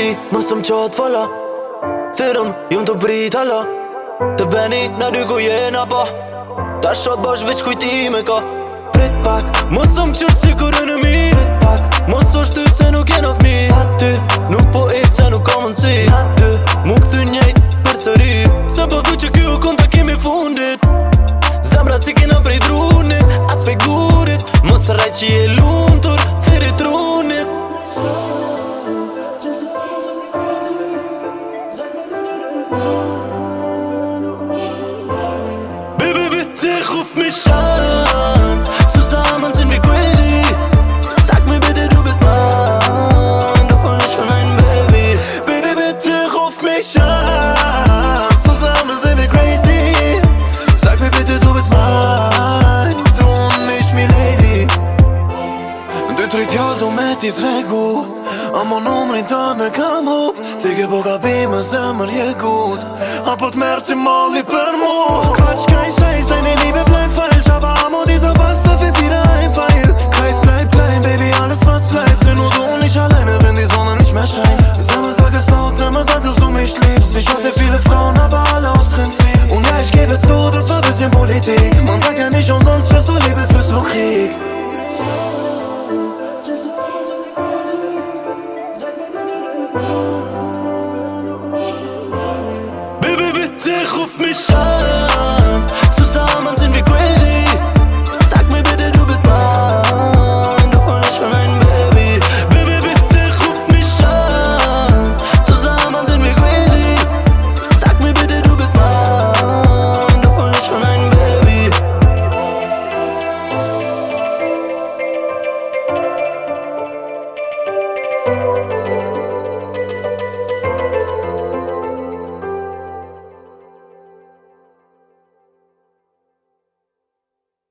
mi, mos të më qatë falla Thyrëm, jëmë të brit halla Të veni në dy ku jena pa Ta shot bash veç kujtime ka Prit pak, mos të më qërë si kur e në mi Prit pak, mos të shtyt se nuk jena fmi A ty, nuk po e që nuk ka mundësi A ty, mu këthy njejt për sëri Se po dhuj që kjo kënë të kemi fundit Zemra që kena prej drunit As pe gurit, mos të rajt që je lunit ruf mich an Zusammen sind wir crazy Sag mir bitte du bist man Du po hol ich schon Baby Baby bitte ruf mich an Zusammen sind wir crazy Sag mir bitte du bist man Du und mich mi lady Du tre fjall du me ti tregu Amo numrin të me kam hup Ti ke po ka bimë zemër je gut Apo të mërë ti mali për mu Kaq Politik. Man sagt ja nicht umsonst, fürs so Liebe, fürs so Krieg. Baby, bitte ruf mich an. you